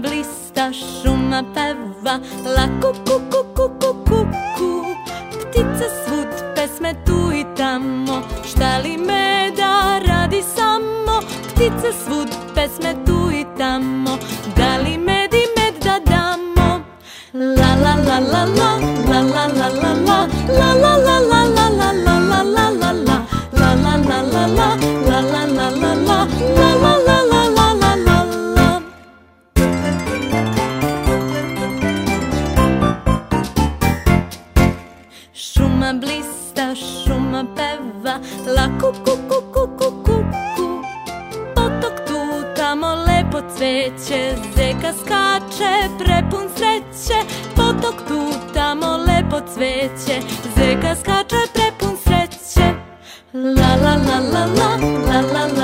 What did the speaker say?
blista, šuma peva. La ku ku ku ku ku ku ku. Ptice svud, pesme tu i tamo. Šta li me da radi samo? Ptice svud, pesme tu i tamo. Da li med i med da damo? La la la La la. La la la La la Šuma blista, šuma peva La ku ku ku ku ku ku. Ku Potok tu, tamo lepo cveće Zeka skače, prepun sreće Potok tu, tamo lepo cveće Zeka skače, prepun sreće la La la la la la La la